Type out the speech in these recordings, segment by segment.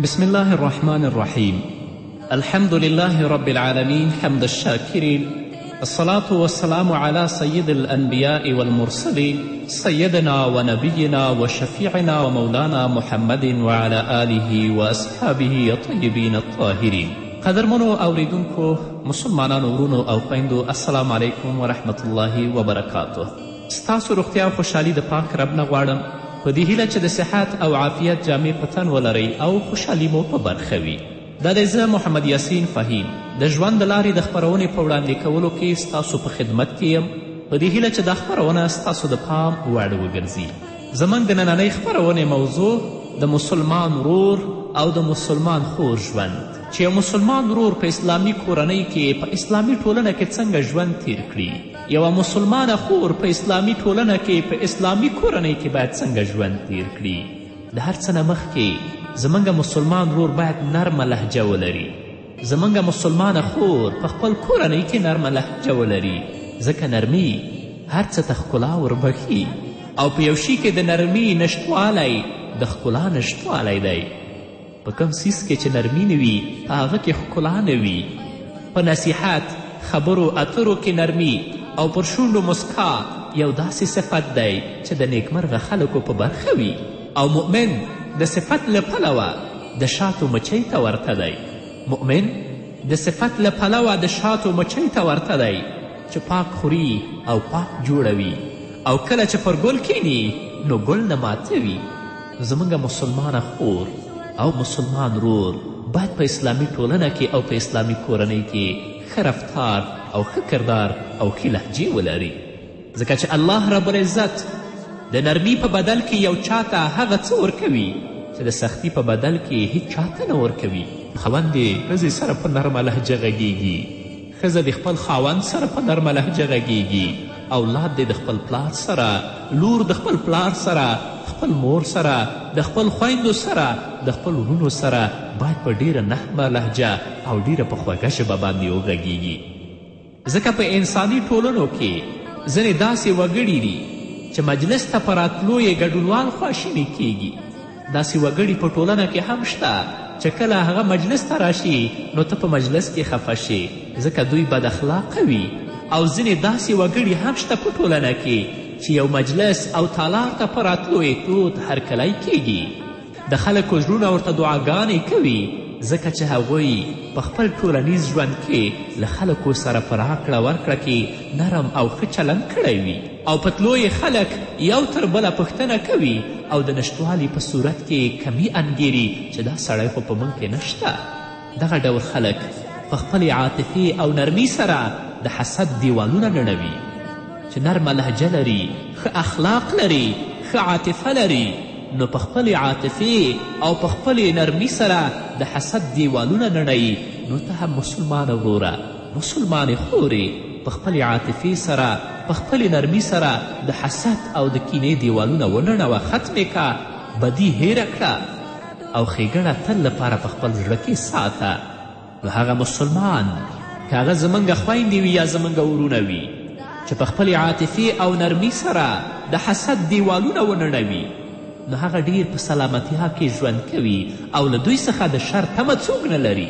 بسم الله الرحمن الرحيم الحمد لله رب العالمين حمد الشاكرين الصلاة والسلام على سيد الأنبياء والمرسلين سيدنا ونبينا وشفيعنا ومولانا محمد وعلى آله وأصحابه الطيبين الطاهرين منو اوریدونکو مسلمان ورونو او قيندو السلام عليكم ورحمة الله وبركاته ستاسو روغتیا او خوشحالي د پاک رب نه غواړم په دې هیله چې د صحت او عافیت جامې په تن ولرئ او خوشحالي مو په برخه وي دا دی زه محمد یاسین فهیم د ژوند د لارې د خپرونې په وړاندې کولو کې ستاسو په خدمت کې یم په دې هیله چې دا خپرونه ستاسو د پام وړ وګرځي زموږ د نننۍ خپرونې موضوع د مسلمان ورور او د مسلمان خور ژوند چې یو مسلمان ورور په اسلامي کورنۍ کې په اسلامي ټولنه کې څنګه ژوند تیر کړي یوه مسلمانه خور په اسلامي ټولنه کې په اسلامي کورنۍ کې باید څنګه ژوند تیر کړي د هر څه نه مخکې زموږ مسلمان رور باید نرمه لهجه ولري زموږ مسلمانه خور په خپل کورنۍ کې نرمه لهجه ولري ځکه نرمي هر څه ته ښکلا وربښي او په یو شي کې د نرمي نشتوالی د ښکلا نشتوالی دی په کوم څیز کې چې نرمي نه وي په هغه کې ښکلا نه وي په نصیحت خبرو اترو کې نرمي او پر شونډو مسکا یو داسې صفت دی چې د نیکمرغه خلکو په برخه وي او مؤمن د صفت له پلوه د شاتو مچۍ ته ورته دی مؤمن د صفت له پلوه د شاتو مچۍ ته ورته دی چې پاک خوري او پاک جوړوي او کله چې پر ګل کینی نو ګل نه ماتوي زمونږ مسلمانه خور او مسلمان رور باید په اسلامي ټولنه کې او په اسلامي کورنۍ کې ښه رفتار او ښه کردار او ښې لهجې ولري ځکه چې الله رب العزت د نرمي په بدل کې یو چا ته هغه څه ورکوي چې د سختی په بدل کې هیچ چا ته نه ورکوي خاوند یې ښځې سره په نرمه لهجه غږیږي ښځه د خپل خاوند سره په نرمه لهجه غږیږي، اولاد دې د خپل پلار سره، لور د خپل پلار سره، خپل مور سره، د خپل خویندو سره، د خپل وروڼو سره باید په ډیره نهمه لهجه او ډیره په خوږه ژبه باندې وغږیږي. ځکه په انساني ټولنو کې ځینې داسې وګړي دي چې مجلس ته په راتلو یې ګډونوال خواشیني کیږي. داسې وګړي په ټولنه کې هم شته چې کله هغه مجلس ته راشي نو ته په مجلس کې خفه شي ځکه دوی بد اخلاقه وي او ځینې داسې وګړي هم شته په ټولنه کې چې یو مجلس او تالار ته په راتلو یې تود هرکلی کیږي د خلکو زړونه ورته دعاګانې کوي ځکه چې هغوی په خپل ټولنیز ژوند کې له خلکو سره په راکړه ورکړه کې نرم او ښه چلند کړی وي او په تلو یې خلک یو تر بله پوښتنه کوي او د نشتوالي په صورت کې یې کمي انګیري چې دا سړی خو په موږ کې نشته دغه ډول خلک په خپلې عاطفې او نرمي سره د حسد دیوالونه نړوي چې نرمه لهجه لري ښه اخلاق لري ښه عاطفه لري نو په خپلې عاطفې او په خپلې نرمي سره د حسد دیوالونه نړوي نو ته هم مسلمانه وروره مسلمانې خورې په خپلې عاطفې سره په خپلې نرمي سره د حسد او د کینې دیوالونه ونړوه ختمې کا بدي هیره کړه او ښېګڼه تل لپاره په خپل زړه کې ساته نو هغه مسلمان که هغه زموږ خویندې وي یا زموږ ورونه وي چې په خپلې عاطفې او نرمي سره د حسد دیوالونه ونړوي نو هغه ډیر په سلامتیا کې ژوند کوي او له دوی څخه د شر تمه څوک نه لري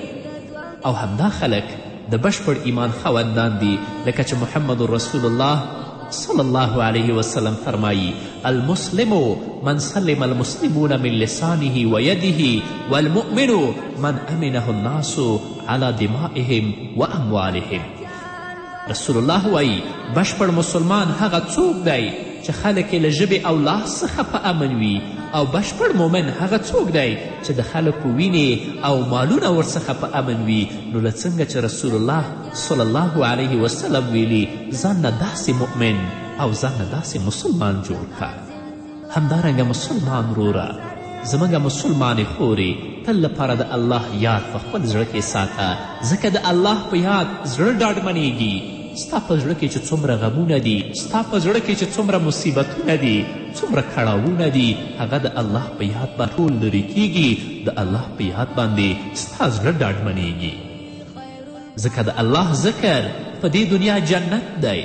او همدا خلک د بشپړ ایمان خاوندان دي لکه چې محمد رسول الله صلی الله علیه وسلم فرمایی المسلم من سلم المسلمون من لسانه و یده والمؤمن من امنه الناس على دمائهم و اموالهم رسول الله وایي بشپړ مسلمان هغه څوک دی چې خلک یې له ژبې او لاس څخه په امن وي او بشپړ مومن هغه څوک دی چې د خلکو وینې او مالونه ورڅخه په امن وي نو له څنګه چې رسول الله صلی الله علیه وسلم ویلي ځان نه داسې مؤمن او ځان نه داسې مسلمان جوړ کړه همدارنګه مسلمان وروره زموږ مسلمانې خورې تل لپاره د الله یاد په خپل زړه کې ساته ځکه د الله په یاد زړه ډاډمنیږي ستا په زړه کې چې څومره غمونه دي ستا په زړه کې چې څومره مصیبتونه دي څومره کړاوونه دي هغه د الله په یاد به ټول لرې کیږي د الله په یاد باندې ستا زړه ډاډمنیږي ځکه د الله ذکر په دې دنیا جنت دی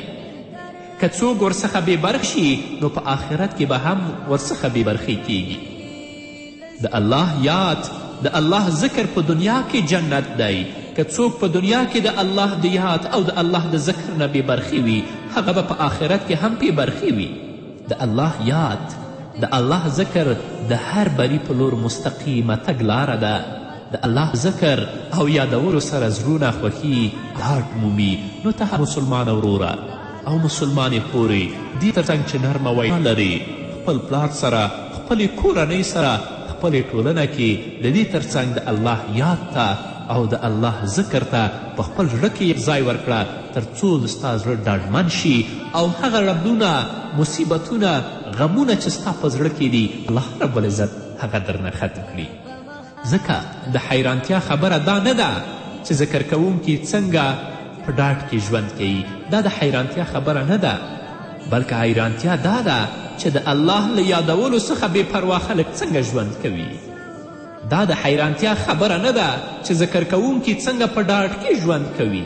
که څوک ورڅخه بې برخ شي نو په آخرت کې به هم ورڅخه بې برخې کیږي د الله یاد د الله ذکر په دنیا کې جنت دی که څوک په دنیا کې د الله د یاد او د الله د ذکر نه بې برخې وي هغه به په آخرت کې هم بې برخې وي د الله یاد د الله ذکر د هر بری په لور مستقیمه تګلاره ده د الله په ذکر او یادولو سره زړونه خوښي ډاډ مومي نو ته مسلمانه وروره او مسلمانې خورې دې ترڅنګ چې نرمه وینا لرې خپل پلار سره خپلې کورنۍ سره خپلې ټولنه کې د دې ترڅنګ د الله یاد ته او د الله ذکر ته په خپل زړه کې ځای ورکړه تر څو ستا زړه ډاډمن شي او هغه ربونه مصیبتونه غمونه چې ستا په زړه کې دي الله رب العزت هغه درنه ختم کړي ځکه د حیرانتیا خبره دا نه ده چې ذکرکوونکي څنګه په ډاډ کې ژوند کوي دا د حیرانتیا خبره نه ده بلکه حیرانتیا دا ده چې د الله له یادولو څخه بې پروا خلک څنګه ژوند کوي دا د حیرانتیا خبره نه ده چې ذکرکوونکي څنګه په ډاډ کې ژوند کوي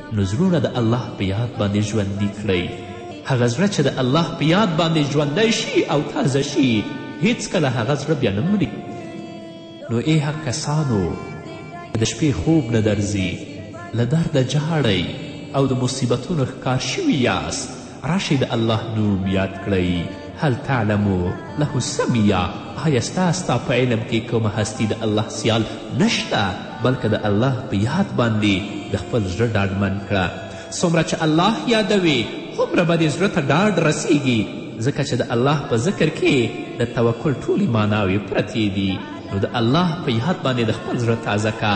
نو زړونه د الله په یاد باندې ژوندي کړئ هغه زړه چې د الله په یاد باندې ژوندی شي او تازه شي هیڅکله هغه زړه بیا نه مري نو ای هغه کسانو د شپې خوب نه درځي له درده جاړئ او د مصیبتونو ښکار شوي یاست راشئ د الله نوم یاد کړئ، هل تعلمو له سمیا، آیا ستا ستا په علم کې کومه هستي د الله سیال نشته، بلکه د الله په یاد باندې د خپل زړه ډاډمن کړه، څومره چې الله یادوې هومره به دې زړه ته ډاډ رسیږي، ځکه چې د الله په ذکر کې د توکل ټولې معناوې پرتې دي، نو د الله په یاد باندې د خپل زړه تازه که.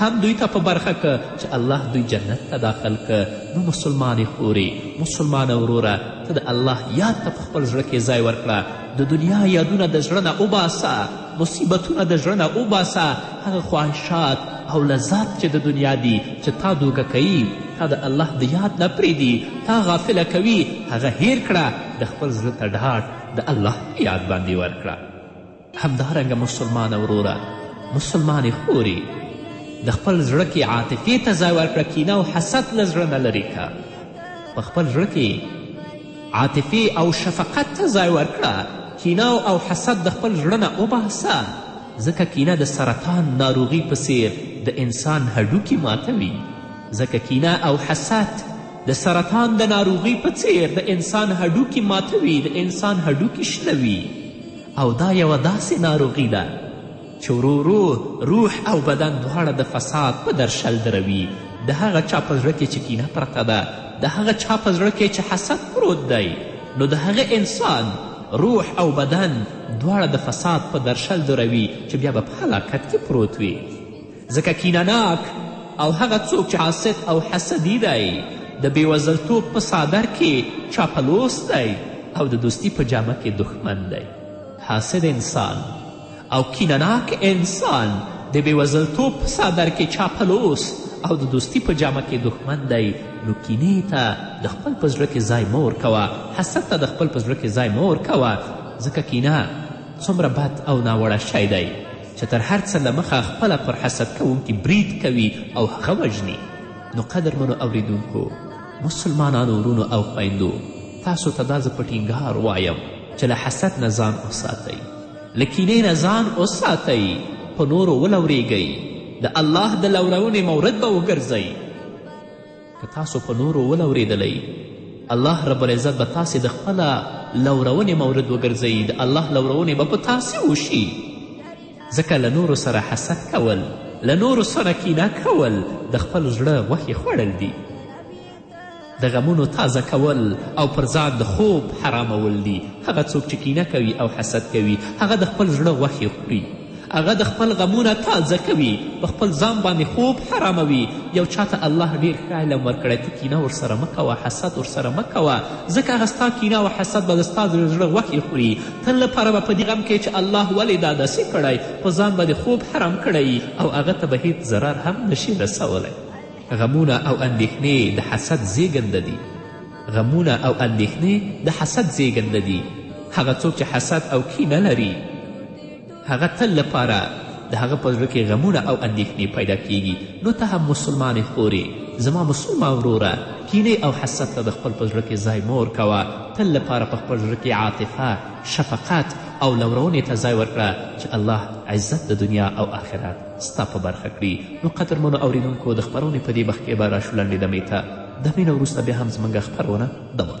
هم دوی ته په برخه که چې الله دوی جنت ته داخل که نو مسلمانې خورې مسلمانه وروره ته د الله یاد ته په خپل زړه کې ځای ورکړه د دنیا یادونه د زړه نه وباسه مصیبتونه د زړه نه وباسه هغه خواهشات او لذات چې د دنیا دي چې تا دوږه کوي تا د الله د یاد نه پرېږدي تا غافله کوي هغه هیر کړه د خپل زړه ته ډاډ د الله یاد باندې ورکړه همدارنګه مسلمانه وروره مسلمانې خورې د خپل زړه کې عاطفې ته ځای ورکړه کینه او حسد له زړه نه لرې که په خپل زړه کې عاطفې او شفقت ته ځای ورکړه کینه او حسد د خپل زړه نه وباسه ځکه کینه د سرطان ناروغي په څیر د انسان هډوکي ماتوي ځکه کینه او حسد د سرطان د ناروغي په څیر د انسان هډوکي ماتوي د انسان هډوکي شلوي او دا یوه داسې ناروغي ده چې ورو ورو روح او بدن دواړه د فساد په درشل دروي د هغه چا په زړه کې چې کینه پرته ده د هغه چا په زړه کې چې حسد پروت دی نو د هغه انسان روح او بدن دواړه د فساد په درشل دروي چې بیا به په هلاکت کې پروت وي ځکه کینه ناک او هغه څوک چې حاسد او حسدي دی د بېوزلتوب په څادر کې چاپلوس دی او د دوستي په جامه کې دښمن دی حاسد انسان او کینه ناک انسان د بېوزلتوب په څادر کې چاپلوس او د دوستي په جامه کې دښمن دی نو کینې ته د خپل په زړه کې ځای مه ورکوه حسد ته د خپل په زړه کې ځای مه ورکوه ځکه کینه څومره بد او ناوړه شی دی چې تر هر څه له مخه خپله پر حسد کوونکي برید کوي او هغه وژني نو قدرمنو اوریدونکو مسلمانانو ورونو او خویندو تاسو ته دا زه په ټینګار وایم چې له حسد نه ځان وساتئ له کینې نه ځان وساتئ په نورو ولورېږئ د الله د لورونې مورد به وګرځئ که تاسو په نورو ولورېدلئ الله رب العزت به تاسې د خپله لورونې مورد وګرځوي د الله لورونې به په تاسې وشي ځکه له نورو سره حسد کول له نورو سره کینه کول د خپل زړه غوښې خوړل دي د غمونو تازه کول او پر ځان د خوب حرامول دي هغه څوک چې کینه کوي او حسد کوي هغه د خپل زړه غوښې خوري هغه د خپل غمونه تازه کوي په خپل ځان باندې خوب حراموي یو چا ته الله ډیر ښه علم ورکړی ته کینه ورسره مه کوه حسد ورسره مه کوه ځکه هغه ستا کینه او حسد به د ستا د زړه غوښې خوري تل لپاره به په دې غم کې چې الله ولې دا داسې کړی په ځان به د خوب حرام کړی او هغه ته به هیڅ ضرر هم نشي رسولی غمونه او اندېښنې د حسد زیږنده دي غمونه او اندېښنې د حسد زیږنده دي هغه څوک چې حسد او کینه لري هغه تل لپاره د هغه په زړه کې غمونه او اندېښنې پیدا کیږي نو ته هم مسلمانې خورې زما مسلمان وروره کینې او حسد ته د خپل په زړه کې ځای مه ورکوه تل لپاره په خپل زړه کې عاطفه شفقت او لورونې ته ځای ورکړه چې الله عزت د دنیا او آخرت ستا په برخه کړي نو قدرمنو اوریدونکو د خپرونې په دې مخکې به راشو لنډې دمې ته دمې نه وروسته بیا هم زموږ خپرونه دوام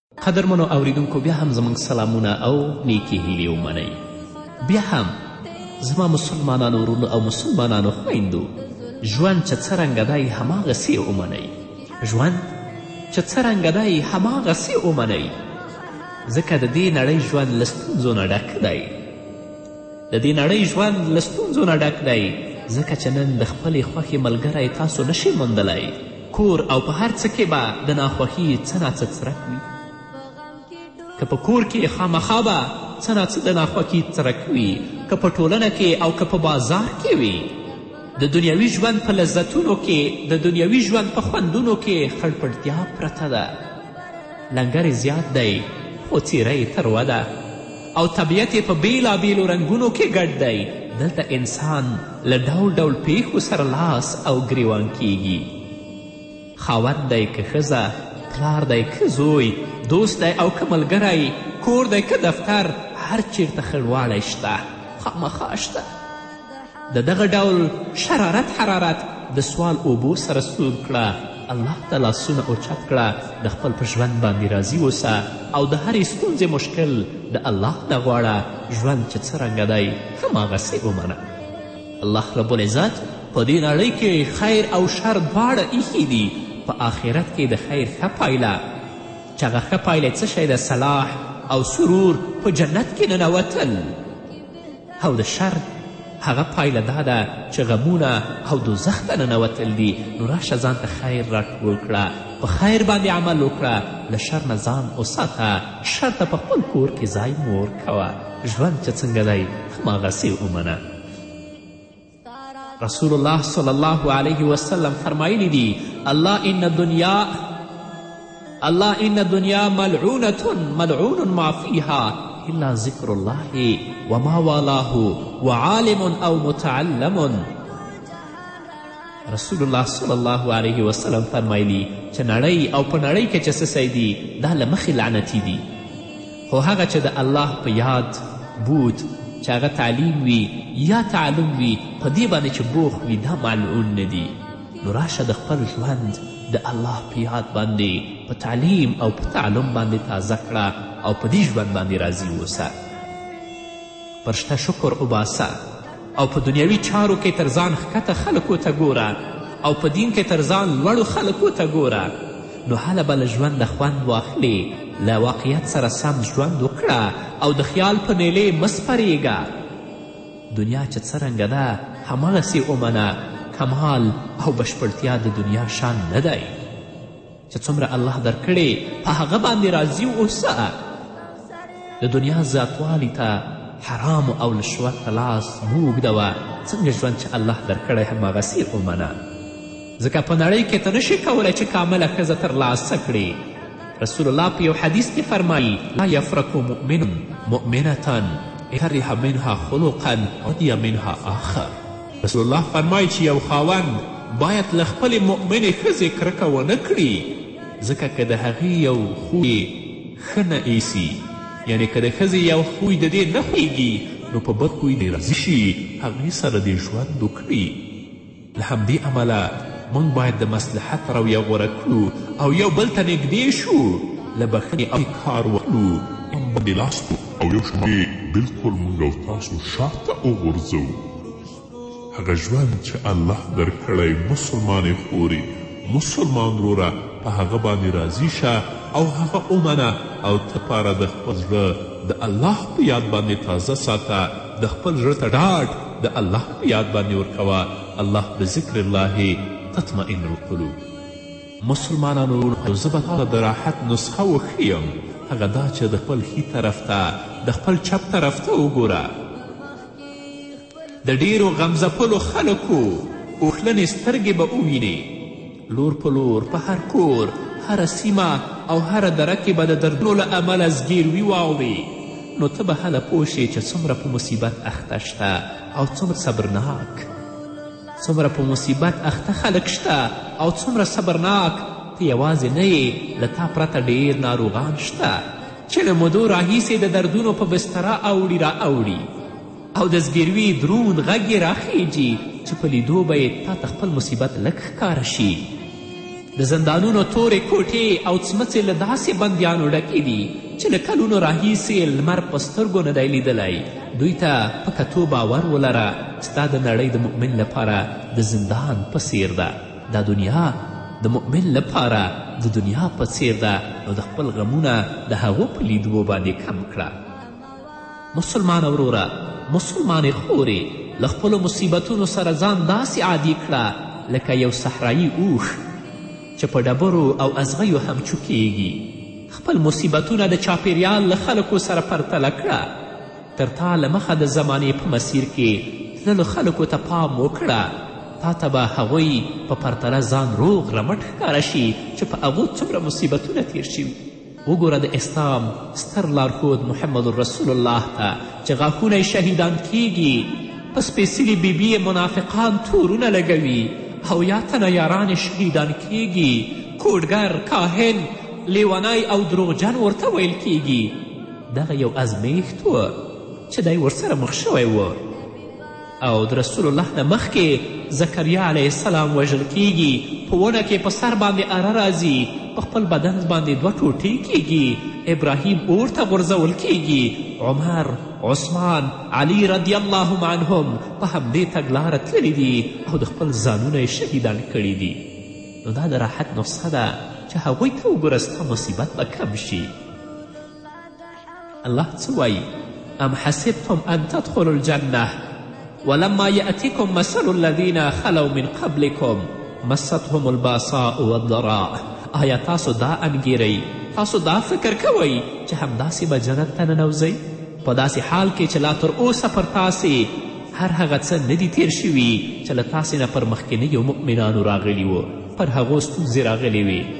قدرمنو اوریدونکو بیا هم زموږ سلامونه او نیکې هیلې ومنئ بیا هم زما مسلمانانو ورونو او مسلمانانو خویندو ژوند چې څه رنګه دی هماغسې ومنئ ژوند چې څه رنګه دی هماغسې ومنئ ځکه د دې نړۍ ژوند له ستونزو نه ډک دی د دې نړۍ ژوند له ستونزو نه ډک دی ځکه چې نن د خپلې خوښې ملګری تاسو نشئ موندلی کور او په هر څه کې به د ناخوښي څه ناڅه څرک وي که په کور کې خامخا به څه ناڅه د ناخوښي څرک وي که په ټولنه کې او که په بازار کې وي د دنیوي ژوند په لذتونو کې د دنیوي ژوند په خوندونو کې خړپړتیا پرته ده لنګر زیات دی خو څیره یې تروه ده او طبیعت یې په بېلابېلو رنګونو کې ګډ دی دلته انسان له ډول ډول پیښو سره لاس او ګریوان کیږي خاوند دی که ښځه پلار دی که زوی دوست دی او که ملګری کور دی که دفتر هر چیرته خړواړی شته خامخا شته د دغه ډول شرارت حرارت د سوال اوبو سره سور کړه الله ته لاسونه اوچت کړه د خپل په ژوند باندې راضي اوسه او د هرې ستونزې مشکل د الله نه غواړه ژوند چې څرنګه دی هماغسې ومنه الله رب العزت په دې نړۍ کې خیر او شر دواړه ایښي دي په آخرت کې د خیر ښه پایله چې هغه ښه پایله څه شی ده صلاح او سرور په جنت کې ننوتل او د شر هغه پایله دا ده چې غمونه او دوزخ ته ننوتل دي نو راشه ځان ته خیر راټول کړه په خیر باندې عمل وکړه له شر نه ځان وساته شر ته په خپل کور کې ځای مور کوه ژوند چې څنګه دی هماغسې ومنه رسول الله صلی الله علیه وسلم فرمایلی دی الله ان دنیا الله ان دنیا ملعونة ملعون ما فیها الا ذکر الله وما والاه وعالم او متعلم رسول الله صلی الله علیه وسلم فرمایلی چې نړۍ او په نړۍ کې چې څه دي دا له مخې لعنتي دي خو هغه چې د الله په یاد، بود، چې هغه تعلیم وي یا تعلم وي په دې باندې چې بوخت وي دا ملعون نه دي نو راشه د خپل ژوند د الله په یاد باندې په تعلیم او په تعلم باندې تازه کړه او په دې ژوند باندې راضي اوسه پر شته شکر وباسه او په دنیوي چارو کې تر ځان ښکته خلکو ته ګوره او په دین کې تر ځان لوړو خلکو ته ګوره نو هله به له ژونده خوند واخلي له واقعیت سره سم ژوند وکړه او د خیال په نیلې مه سپریږه دنیا چې څرنګه ده همغسې ومنه کمال او بشپړتیا د دنیا شان نه دی چې څومره الله درکړې په هغه باندې راضي اوسه د دنیا زیاتوالي ته حرام او لشوت ته لاس مو اوږده وه څنګه ژوند چې الله درکړی هماغسې ومنه ځکه په نړۍ کې ته نشي کولی چې کامله ښځه ترلاسه کړې رسول الله په یو حدیث کې فرمایي لا یفرک مؤمن مؤمنة کره منها خلقا رضی منها آخر رسول الله فرمایي چې یو خاوند باید له خپلې مؤمنې ښځې کرکه ونه کړي ځکه که د هغې یو خوی ښه نه ایسي یعنې که د ښځې یو خوی د دې نه خویږي نو په بد خوی دې راضي شي هغې سره دې ژوند وکړي له همدې امله موږ باید د مصلحت رویه غوره کړو او یو بل ته نږدې شو له بښنې او کار وکړو هم باندې لاس او یو شمه بلکل موږ او تاسو شاته وغورځوو هغه ژوند چې الله درکړی مسلمانې خورې مسلمان وروره په هغه باندې راضي شه او هغه ومنه او ته پاره د خپل زړه د الله په یاد باندې تازه ساته د خپل زړه ته ډاډ د الله په یاد باندې ورکوه الله بذکر الله تطمئن القلوب مسلمانانو وروڼو زه به تاته د راحت نسخه وښیم هغه دا چې د خپل ښي طرف ته د خپل چپ طرف ته وګوره د ډېرو غمځپلو خلکو اوښلنې سترګې به ووینې لور په لور په هر کور هره سیمه او هره دره کې به د دردونو له امله زګیروي واورې نو ته به هله پوه شې چې څومره په مصیبت اخته شته او څومره صبرناک څومره په مصیبت اخته خلک شته او څومره صبرناک ته یوازې نه یې له تا پرته ډیر ناروغان شته چې له مودو راهیسې د دردونو په بستره اوړي را اوړي او د زګیروي دروند غږ یې راخیجي چې په لیدو به یې تا ته خپل مصیبت لږ ښکاره شي د زندانونو تورې کوټې او څمڅې له داسې بندیانو ډکې دي چې له کلونو راهیسې لمر په سترګو نه دی لیدلی دوی ته په کتو باور ولره ستا د نړۍ د مؤمن لپاره د زندان په څیر ده دا دنیا د مؤمن لپاره د دنیا په څیر ده نو د خپل غمونه د هغو په لیدو باندې کم کړه مسلمانه وروره مسلمانې خورې له خپلو مصیبتونو سره ځان داسې عادي کړه لکه یو صحرایي اوښ چې په ډبرو او ازغیو هم چوکیږي خپل مصیبتونه د چاپیریال له خلکو سره پرتله کړه تر تا له مخه د زمانې په مسیر کې تللو خلکو ته پام وکړه تا ته به هغوی په پرتله ځان روغ رمټ ښکاره شي چې په هغو څومره مصیبتونه تیر شوي وګوره د اسلام ستر لارښود محمد رسول الله ته چې غاښونه یې شهیدان کیږي په سپېڅلي بیبي یې منافقان تورونه لګوي او یا تنه یاران یې شهیدان کیږي کوډګر کاهن لیونی او دروغجن ورته ویل کیږي دغه یو ازمیښت و چې دی ورسره مخ شوی و او د رسول الله نه مخکې زکریا علیه السلام وژل کیږي په ونه کې په سر باندې اره راځي په خپل بدن باندې دوه ټوټې کیږي ابراهیم اور ته غورځول کیږي عمر عثمان علی رضی الله عنهم په همدې تګلاره تللي دي او د خپل ځانونه یې شهیدان کړي دي نو دا د راحت نسخه ده چې هغوی ته وګوره ستا مصیبت به کم شي الله څه وایي ام حسبتم ان تدخلوا الجنه ولما یأتیکم مثل الذین خلو من قبلکم مستهم الباساء والضراء آیا تاسو دا انګیرئ تاسو دا فکر کوئ چې همداسې به جنت ته ننوځئ په داسې حال کې چې لا تر اوسه پر تاسې هر هغه څه نه دي تیر شوي چې له تاسې نه پر مخکینیو مؤمنانو راغلي وو پر هغو ستونزې راغلې وې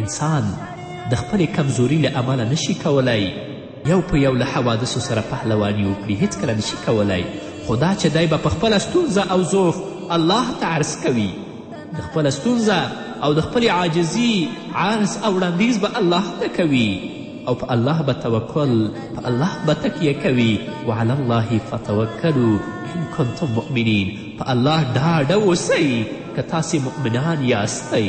انسان د خپلې کمزوري له امله نشي کولای یو په یو له حوادثو سره پهلواني وکړي هیڅکله نشي کولای خو دا چې دی به په خپله ستونزه او ضعف الله ته عرض کوي د خپله ستونزه او د خپلې عاجزي عرض او وړاندیز به الله ته کوي او په الله به توکل په الله به تکیه کوي وعلى الله فتوکلو ان کنتم مؤمنین په الله ډاډه اوسئ که تاسې مؤمنان یاستئ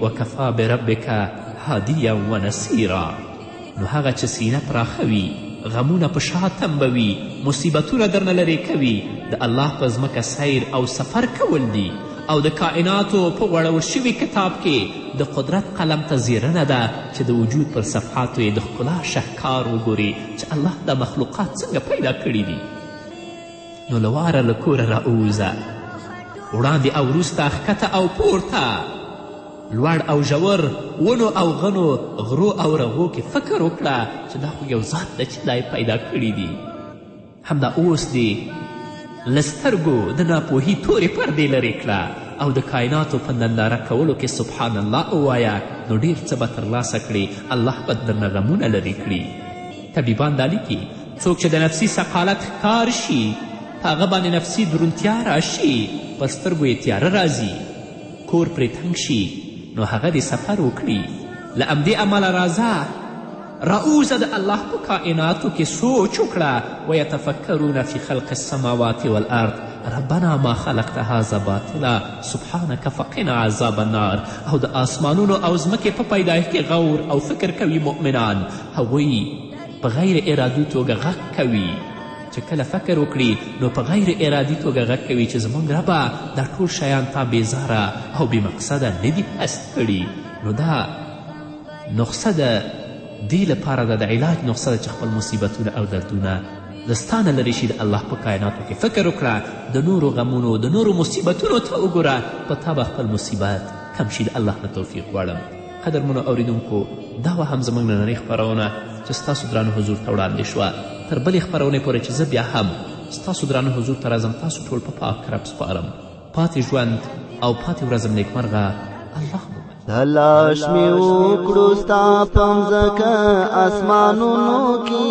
وکفا بربک هادیا و نصیرا نو هغه چې سینه پراخه وي غمونه په شا تمبوي مصیبتونه درنه لرې کوي د الله په ځمکه سیر او سفر کول دي او د کائناتو په غوړول شوي کتاب کې د قدرت قلم ته زیرنه ده چې د وجود پر صفحاتو یې د ښکلا شهکار وګوري چې الله دا مخلوقات څنګه پیدا کړي دي نو له واره له کوره راووځه وړاندې او وروسته ښکته او پورته لوړ او ژور ونو او غنو غرو او رغو کې فکر وکړه چې دا خو یو ذات ده چې دا پیدا کړي دي همدا اوس دې له سترګو د ناپوهي تورې پردې لرې کړه او د کایناتو په ننداره کولو کې سبحان الله ووایه نو ډیر څه به ترلاسه کړې الله به درنه غمونه لرې کړي طبیبان دا لیکي څوک چې د نفسي سقالت ښکار شي په هغه باندې نفسي درونتیا راشي پر سترګو یې تیاره راځي کور پرې تنګ شي نو هغه دې سفر وکړي له همدې امله راځه راووځه د الله په کائناتو کې سوچ وکړه ویتفکرون فی خلق السماوات والارض ربنا ما خلقت هذا باطلا سبحانک فقنا عذاب النار او د آسمانونو او ځمکې په پیدایښت کې غور او فکر کوي مؤمنان هغوی په غیر ارادي توګه غږ کوي چې کله فکر وکړي نو په غیر ارادي توګه غږ کوي چې زموږ ربه دا ټول شیان تا بېزاره او بې مقصده نه دي هست کړي نو دا نقصه ده دې لپاره ده د علاج نقصه ده چې خپل مصیبتونه او دردونه د ستانه لرې شي د الله په کایناتو کې فکر وکړه د نورو غمونو د نورو مصیبتونو ته وګوره په تا به خپل مصیبت کم شي د الله نه توفیق غواړم قدرمنو اوریدونکو دا وه هم زموږ نننۍ خپرونه چې ستاسو درانه حضور ته وړاندې شوه تر بلې خپرونې پورې چې زه بیا هم ستاسو درانه حضور ته راځم تاسو ټول په پاک رب سپارم پاتې ژوند او پاتې ورځم نیکمرغه الله مو تلاش می وکړو ستا پمزکه اسمانونو کې